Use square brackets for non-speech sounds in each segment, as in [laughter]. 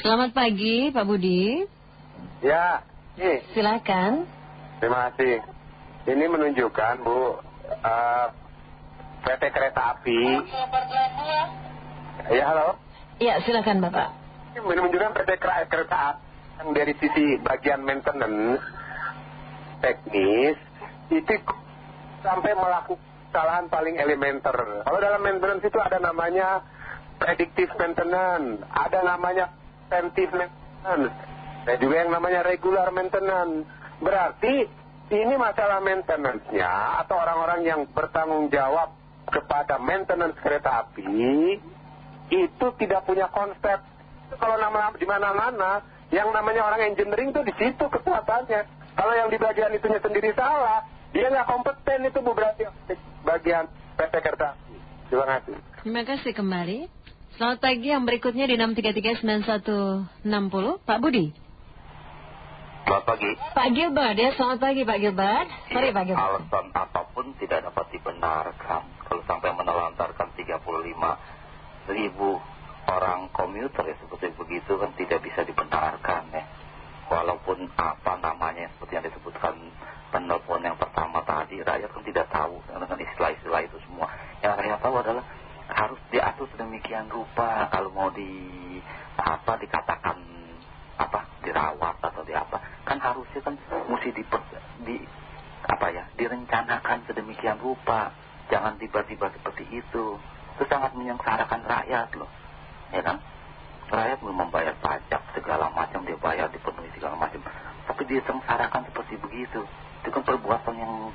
Selamat pagi Pak Budi. Ya. Silakan. Terima kasih. Ini menunjukkan Bu, uh, PT Kereta Api. Ya halo. Ya silakan Bapak. Ini menunjukkan PT Kereta Api yang dari sisi bagian maintenance teknis itu sampai melakukan kesalahan paling elementer. Kalau dalam maintenance itu ada namanya predictive maintenance, ada namanya preventive maintenance, dan juga yang namanya regular maintenance. Berarti ini masalah maintenance-nya atau orang-orang yang bertanggung jawab kepada maintenance kereta api itu tidak punya konsep. Kalau nama di mana-mana yang namanya orang engineering itu di situ kekuatannya. Kalau yang di bagian itunya sendiri salah, dia nggak kompeten itu berarti bagian PT kereta. Terima kasih. Terima kasih kembali. Selamat pagi yang berikutnya di 6339160 Pak Budi. Selamat pagi. Pak Gilbert ya, selamat pagi Pak Gilbert. Sorry Pak Gilbert. Alasan apa pun tidak dapat dibenarkan. Kalau sampai menelantarkan 35 ribu orang komuter ya seperti begitu kan tidak bisa dibenarkan ya. Walaupun apa namanya seperti yang disebutkan penelpon yang pertama tadi, rakyat kan tidak tahu dengan istilah-istilah itu semua. Yang rakyat tahu adalah harus diatur sedemikian rupa kalau mau di apa dikatakan apa dirawat atau di apa harusnya kan mesti di, di apa ya direncanakan sedemikian rupa. Jangan tiba-tiba seperti itu. Itu sangat menyengsarakan rakyat loh. Ya kan? Rakyat belum membayar pajak segala macam dia bayar dipenuhi segala macam. Tapi dia sengsarakan seperti begitu. Itu kan perbuatan yang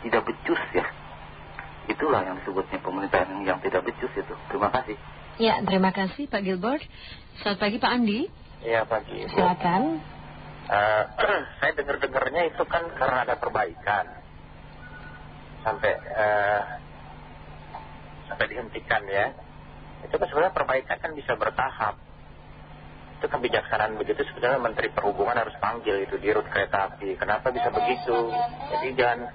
tidak becus ya. Itulah yang disebutnya pemerintahan yang tidak becus itu. Terima kasih. Ya terima kasih Pak Gilbert. Selamat pagi Pak Andi. Ya pagi. Silakan uh, [clears throat] saya dengar-dengarnya itu kan karena ada perbaikan. Sampai uh, sampai dihentikan ya. Itu kan sebenarnya perbaikan kan bisa bertahap. Itu kebijaksanaan begitu sebenarnya Menteri Perhubungan harus panggil itu di rute kereta api. Kenapa bisa begitu? Jadi jangan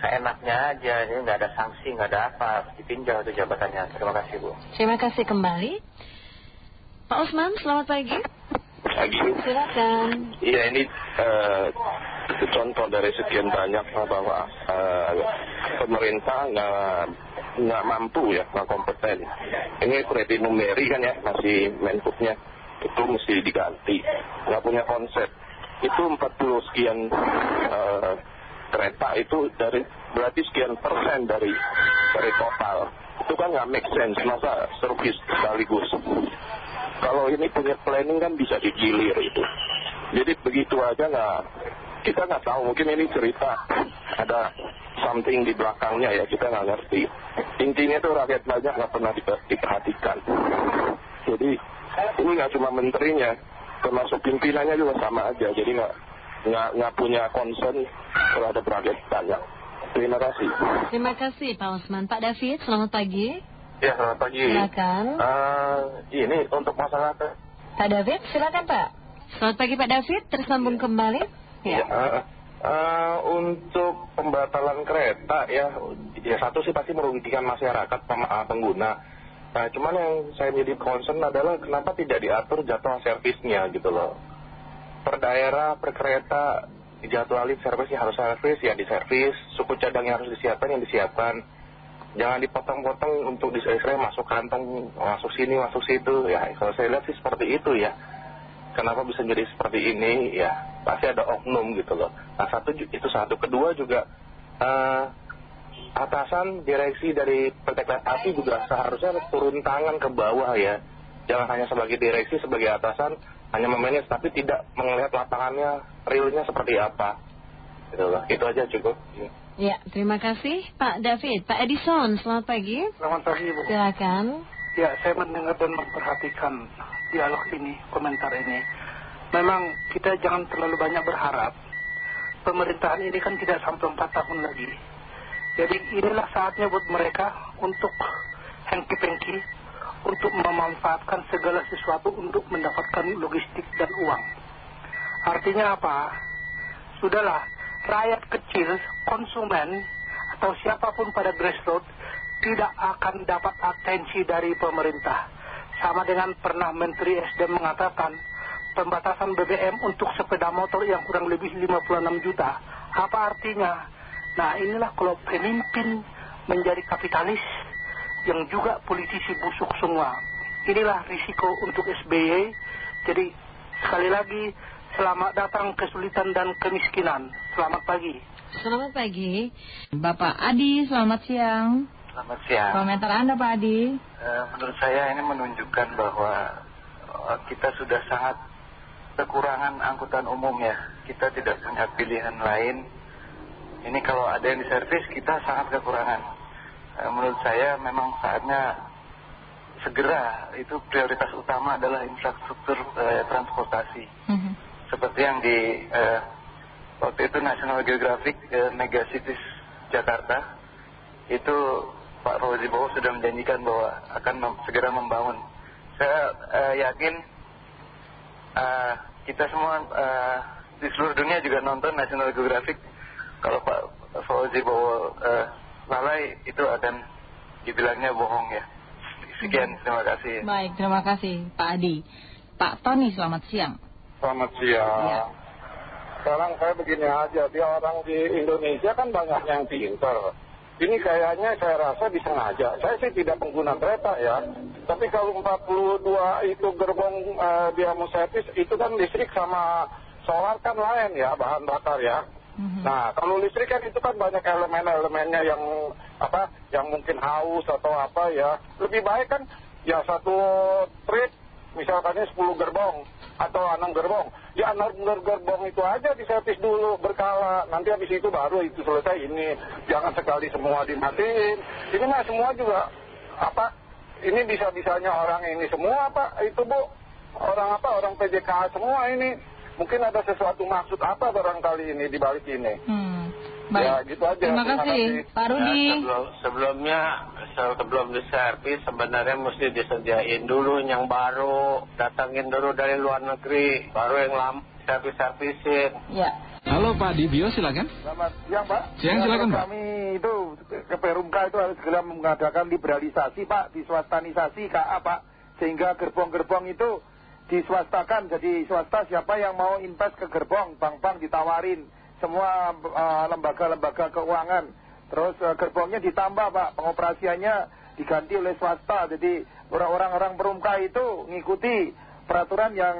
seenaknya aja ini nggak ada sanksi nggak ada apa harus ditinjau itu jabatannya. Terima kasih Bu. Terima kasih kembali. Pak Osman selamat pagi pagi silakan. Iya ini uh, contoh dari sekian banyak bahwa uh, pemerintah nggak nggak mampu ya nggak kompeten. Ini kredit numeri kan ya masih menhubnya itu mesti diganti. Nggak punya konsep. Itu 40 sekian uh, kereta itu dari berarti sekian persen dari dari total. Itu kan nggak make sense masa servis sekaligus kalau ini punya planning kan bisa digilir itu. Jadi begitu aja nggak kita nggak tahu. Mungkin ini cerita ada something di belakangnya ya kita nggak ngerti. Intinya tuh rakyat banyak nggak pernah diperhatikan. Jadi ini nggak cuma menterinya termasuk pimpinannya juga sama aja. Jadi nggak nggak nggak punya concern terhadap rakyat banyak. Terima kasih. Terima kasih Pak Osman. Pak David selamat pagi ya selamat pagi. Silakan. Uh, ini untuk masalah Pak David silakan Pak. Selamat pagi Pak David. Tersambung kembali. Ya, uh, uh, untuk pembatalan kereta ya ya satu sih pasti merugikan masyarakat pengguna. Nah, cuman yang saya menjadi concern adalah kenapa tidak diatur jadwal servisnya gitu loh. Per daerah, per kereta, dijadwalin servisnya harus servis, ya diservis. Suku cadang yang harus disiapkan, yang disiapkan. Jangan dipotong-potong untuk diservis masuk kantong, masuk sini, masuk situ. Ya, kalau saya lihat sih seperti itu ya. Kenapa bisa jadi seperti ini? Ya, pasti ada oknum gitu loh. Nah, satu itu satu. Kedua juga... Uh, atasan direksi dari PT Api juga seharusnya turun tangan ke bawah ya. Jangan hanya sebagai direksi, sebagai atasan, hanya memanage, tapi tidak melihat lapangannya, realnya seperti apa. Gitu. Itu aja cukup. Ya, terima kasih Pak David. Pak Edison, selamat pagi. Selamat pagi Bu. Silakan. Ya, saya mendengar dan memperhatikan dialog ini, komentar ini. Memang kita jangan terlalu banyak berharap. Pemerintahan ini kan tidak sampai 4 tahun lagi jadi inilah saatnya buat mereka untuk hengki-pengki, untuk memanfaatkan segala sesuatu untuk mendapatkan logistik dan uang. Artinya apa? Sudahlah, rakyat kecil, konsumen, atau siapa pun pada grassroots tidak akan dapat atensi dari pemerintah. Sama dengan pernah Menteri SDM mengatakan, pembatasan BBM untuk sepeda motor yang kurang lebih 56 juta. Apa artinya? Nah inilah kalau pemimpin menjadi kapitalis yang juga politisi busuk semua. Inilah risiko untuk SBY. Jadi sekali lagi selamat datang kesulitan dan kemiskinan. Selamat pagi. Selamat pagi. Bapak Adi, selamat siang. Selamat siang. Komentar Anda Pak Adi. Uh, menurut saya ini menunjukkan bahwa uh, kita sudah sangat kekurangan angkutan umum ya. Kita tidak punya pilihan lain ini kalau ada yang diservis kita sangat kekurangan. Eh, menurut saya memang saatnya segera itu prioritas utama adalah infrastruktur eh, transportasi. -hmm. Seperti yang di eh, waktu itu National Geographic Megacities Jakarta itu Pak Fauzi Bowo sudah menjanjikan bahwa akan mem segera membangun. Saya yakin kita semua di seluruh dunia juga nonton National Geographic kalau Pak Fauzi uh, lalai itu akan dibilangnya bohong ya. Sekian, terima kasih. Baik, terima kasih Pak Adi. Pak Tony, selamat siang. Selamat siang. Ya. Sekarang saya begini aja, dia orang di Indonesia kan banyak yang pintar. Ini kayaknya saya rasa disengaja. Saya sih tidak pengguna kereta ya. Tapi kalau 42 itu gerbong uh, dia mau servis, itu kan listrik sama solar kan lain ya, bahan bakar ya. -hmm. Nah, kalau listrik kan itu kan banyak elemen-elemennya yang apa, yang mungkin haus atau apa ya. Lebih baik kan ya satu trip misalkannya 10 gerbong atau 6 gerbong. Ya 6 gerbong itu aja diservis dulu berkala. Nanti habis itu baru itu selesai ini. Jangan sekali semua dimatiin. Ini mah semua juga apa, ini bisa-bisanya orang ini semua Pak, itu Bu. Orang apa, orang PJK semua ini mungkin ada sesuatu maksud apa barangkali ini di balik ini. Hmm. Baik. Ya gitu aja. Terima, Terima kasih. Pak Rudi. Ya, sebelum, sebelumnya sebelum diservis sebenarnya mesti disediain dulu yang baru, datangin dulu dari luar negeri, baru yang lama servis-servisin. Ya. Halo Pak Dibio silakan. Selamat siang Pak. Siang silakan Pak. Kami itu ke Perumka itu harus segera mengadakan liberalisasi Pak, diswastanisasi KA Pak, sehingga gerbong-gerbong itu diswastakan jadi swasta siapa yang mau invest ke gerbong bank-bank ditawarin semua eh, lembaga-lembaga keuangan. Terus uh, gerbongnya ditambah pak. Pengoperasiannya diganti oleh swasta. Jadi orang-orang perumka itu ngikuti peraturan yang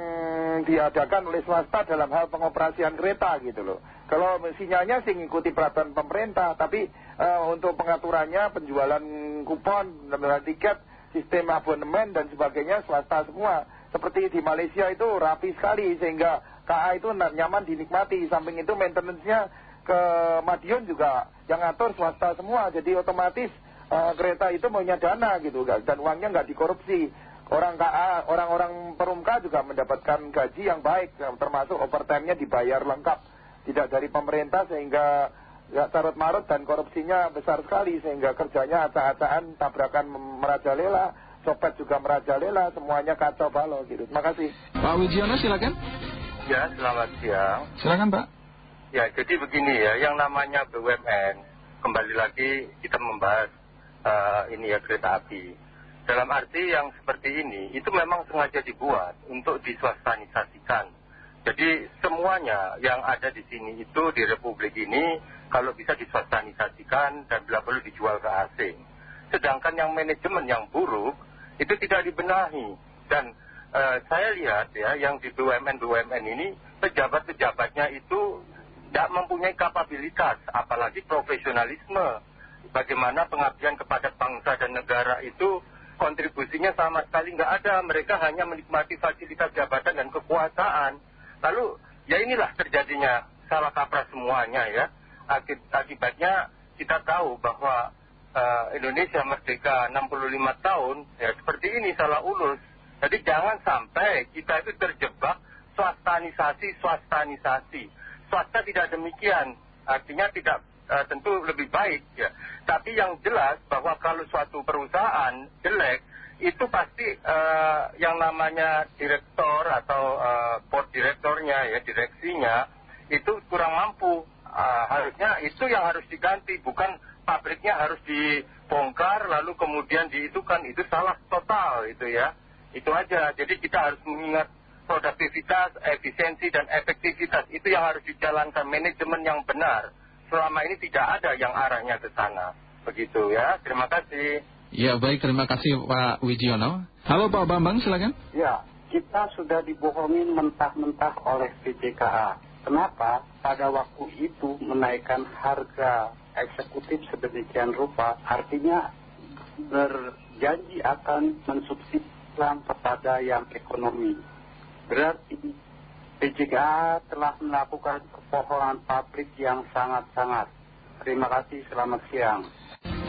diadakan oleh swasta dalam hal pengoperasian kereta gitu loh. Kalau sinyalnya sih ngikuti peraturan pemerintah tapi uh, untuk pengaturannya penjualan kupon penjualan tiket sistem abonemen dan sebagainya swasta semua seperti di Malaysia itu rapi sekali sehingga KA itu nyaman dinikmati. Samping itu maintenance-nya ke Madiun juga yang ngatur swasta semua. Jadi otomatis uh, kereta itu punya dana gitu dan uangnya nggak dikorupsi. Orang KA, orang-orang perumka juga mendapatkan gaji yang baik, termasuk overtime-nya dibayar lengkap. Tidak dari pemerintah sehingga ya, tarut marut dan korupsinya besar sekali sehingga kerjanya acak-acakan tabrakan merajalela copet juga merajalela, semuanya kacau balau gitu. Terima kasih. Pak Wijiono silakan. Ya, selamat siang. Silakan Pak. Ya, jadi begini ya, yang namanya BUMN, kembali lagi kita membahas uh, ini ya kereta api. Dalam arti yang seperti ini, itu memang sengaja dibuat untuk diswastanisasikan. Jadi semuanya yang ada di sini itu di Republik ini kalau bisa diswastanisasikan dan bila perlu dijual ke asing. Sedangkan yang manajemen yang buruk itu tidak dibenahi. Dan uh, saya lihat ya yang di BUMN-BUMN ini pejabat-pejabatnya itu tidak mempunyai kapabilitas apalagi profesionalisme. Bagaimana pengabdian kepada bangsa dan negara itu kontribusinya sama sekali nggak ada. Mereka hanya menikmati fasilitas jabatan dan kekuasaan. Lalu ya inilah terjadinya salah kaprah semuanya ya. Akibatnya kita tahu bahwa Indonesia merdeka 65 tahun, ya seperti ini salah ulus. Jadi jangan sampai kita itu terjebak swastanisasi, swastanisasi. Swasta tidak demikian, artinya tidak uh, tentu lebih baik ya. Tapi yang jelas bahwa kalau suatu perusahaan jelek, itu pasti uh, yang namanya direktor atau uh, board direktornya ya, direksinya, itu kurang mampu. Uh, harusnya itu yang harus diganti, bukan pabriknya harus dibongkar lalu kemudian diitukan itu salah total itu ya itu aja jadi kita harus mengingat produktivitas, efisiensi, dan efektivitas. Itu yang harus dijalankan manajemen yang benar. Selama ini tidak ada yang arahnya ke sana. Begitu ya, terima kasih. Ya baik, terima kasih Pak Wijiono. Halo Pak Bambang, silakan. Ya, kita sudah dibohongin mentah-mentah oleh PJKA. Kenapa pada waktu itu menaikkan harga eksekutif sedemikian rupa, artinya berjanji akan mensubsidi kepada yang ekonomi. Berarti PJKA telah melakukan kebohongan publik yang sangat-sangat. Terima kasih, selamat siang.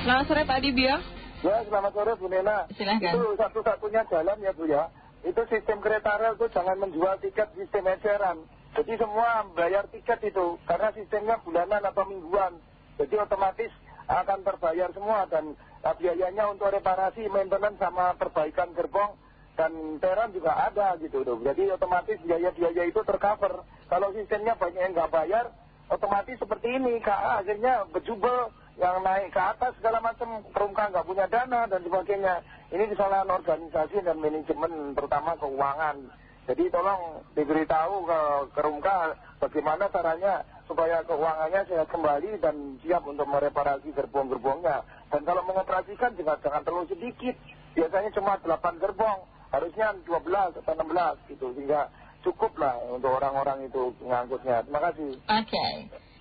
Selamat sore Pak Dibio. Ya, selamat sore Bu Nena. Silahkan. Itu satu-satunya jalan ya Bu ya. Itu sistem kereta rel itu jangan menjual tiket sistem eceran. Jadi semua bayar tiket itu karena sistemnya bulanan atau mingguan. Jadi otomatis akan terbayar semua dan uh, biayanya untuk reparasi, maintenance sama perbaikan gerbong dan teran juga ada gitu loh. Jadi otomatis biaya-biaya itu tercover. Kalau sistemnya banyak yang nggak bayar, otomatis seperti ini. KA akhirnya bejubel yang naik ke atas segala macam perumka nggak punya dana dan sebagainya. Ini kesalahan organisasi dan manajemen terutama keuangan. Jadi tolong diberitahu ke Kerumka bagaimana caranya supaya keuangannya sehat kembali dan siap untuk mereparasi gerbong-gerbongnya. Dan kalau mengoperasikan juga jangan terlalu sedikit. Biasanya cuma 8 gerbong, harusnya 12 atau 16 gitu. Sehingga cukup lah untuk orang-orang itu ngangkutnya. Terima kasih. Oke.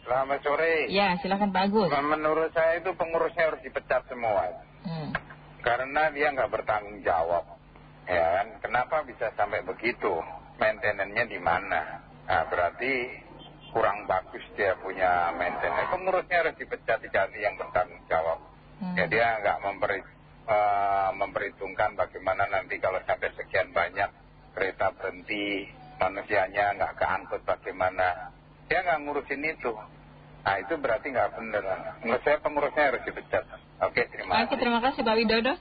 Selamat sore. Ya, silakan Pak Agus. Menurut saya itu pengurusnya harus dipecat semua. Hmm. Karena dia nggak bertanggung jawab. Ya kan? Kenapa bisa sampai begitu? Maintenance-nya di mana? Nah, berarti kurang bagus dia punya maintenance. Pengurusnya harus dipecat, diganti yang bertanggung jawab. Hmm. Ya dia nggak memberi, uh, memperhitungkan bagaimana nanti kalau sampai sekian banyak kereta berhenti, manusianya nggak keangkut bagaimana. Dia nggak ngurusin itu. Nah itu berarti nggak benar. Menurut saya pengurusnya harus dipecat. Oke, terima kasih. Oke, terima kasih Pak Widodo.